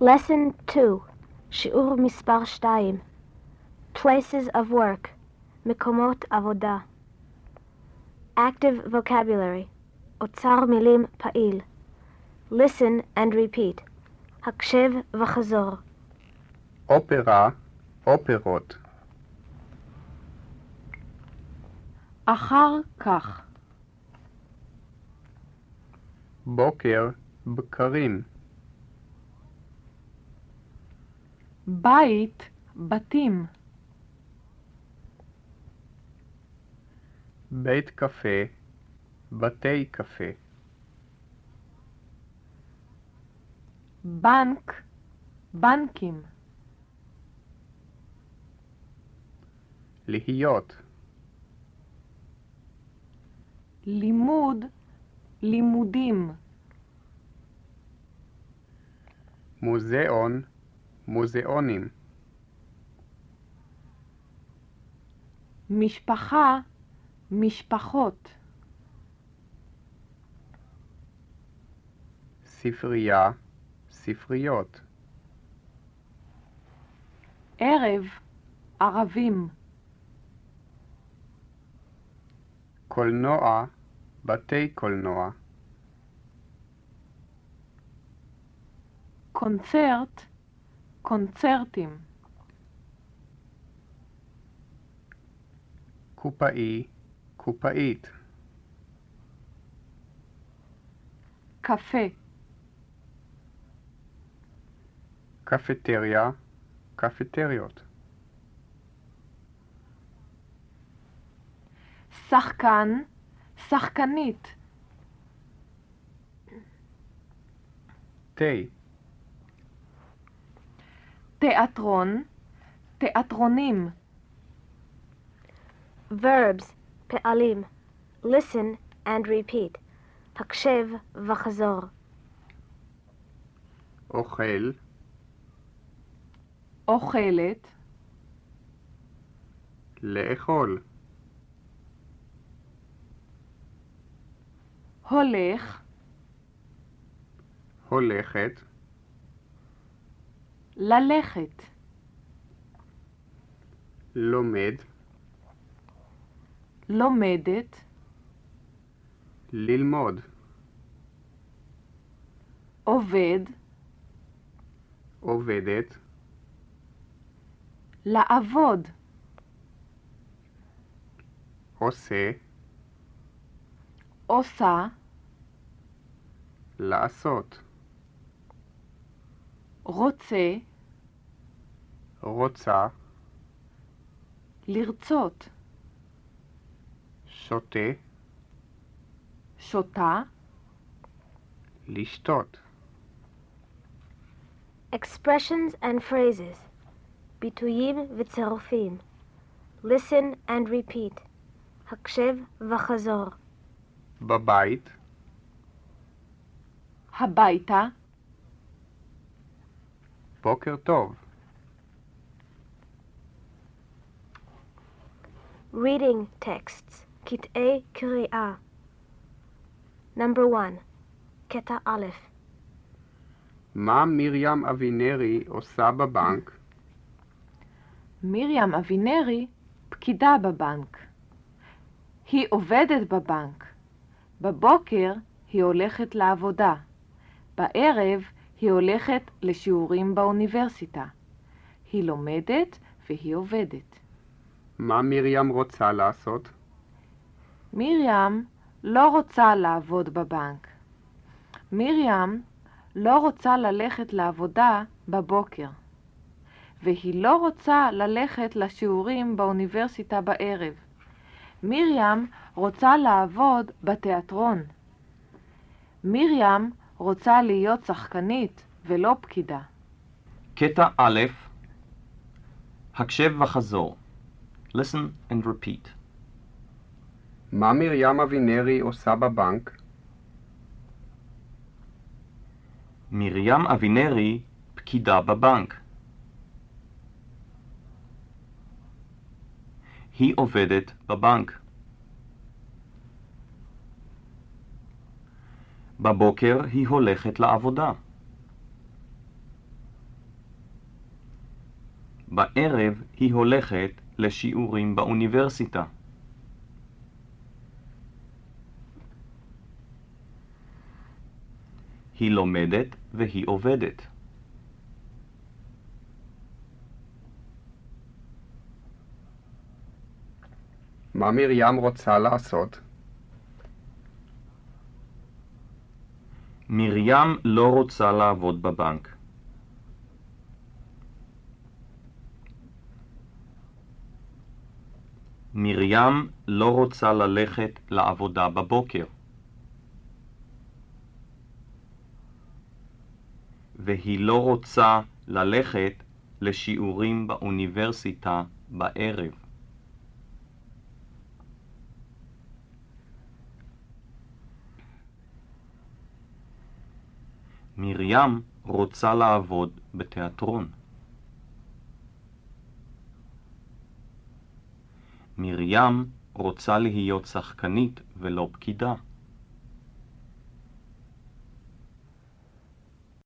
Lesson 2, שיעור מספר 2, Places of work, מקומות עבודה. Active vocabulary, אוצר מילים פעיל. Listen and repeat. הקשב וחזור. אופרה, אופרות. אחר כך, בוקר, בקרים. בית, בתים, בית קפה, בתי קפה. בנק, בנקים, להיות, לימוד, לימודים, מוזיאון, מוזיאונים. משפחה, משפחות, ספרייה, ספריות. ערב, ערבים, קולנוע, בתי קולנוע. קונצרט, קונצרטים, קופאי, קופאית. קפה, קפטריה, קפטריות. שחקן, שחקנית, תה, תיאטרון, תיאטרונים, Verbs, פעלים. Listen and repeat. הקשב וחזור. אוכל, אוכלת, לאכול. הולך, הולכת, ללכת, לומד, לומדת, ללמוד. עובד, עובדת, לעבוד, עושה, עושה, לעשות. רוצה, רוצה, לרצות, שותה, שותה, לשתות. Expressions and phrases. ביטויים וצירופים. Listen and repeat. הקשב וחזור. בבית, הביתה, בוקר טוב. Reading texts. קטעי קריאה. Number 1. קטע א'. מה מרים אבינרי עושה בבנק? מרים אבינרי, פקידה בבנק. היא עובדת בבנק. בבוקר היא הולכת לעבודה. בערב היא הולכת לשיעורים באוניברסיטה. היא לומדת והיא עובדת. מה מרים רוצה לעשות? מרים לא רוצה לעבוד בבנק. מרים לא רוצה ללכת לעבודה בבוקר. והיא לא רוצה ללכת לשיעורים באוניברסיטה בערב. מרים רוצה לעבוד בתיאטרון. מרים רוצה להיות שחקנית ולא פקידה. קטע א', הקשב וחזור. Listen and repeat. מה מרים אבינרי עושה בבנק? מרים אבינרי, פקידה בבנק. היא עובדת בבנק. בבוקר היא הולכת לעבודה. בערב היא הולכת לשיעורים באוניברסיטה. היא לומדת והיא עובדת. מה מרים רוצה לעשות? מרים לא רוצה לעבוד בבנק. מרים לא רוצה ללכת לעבודה בבוקר. והיא לא רוצה ללכת לשיעורים באוניברסיטה בערב. מרים רוצה לעבוד בתיאטרון. מרים רוצה להיות שחקנית ולא פקידה.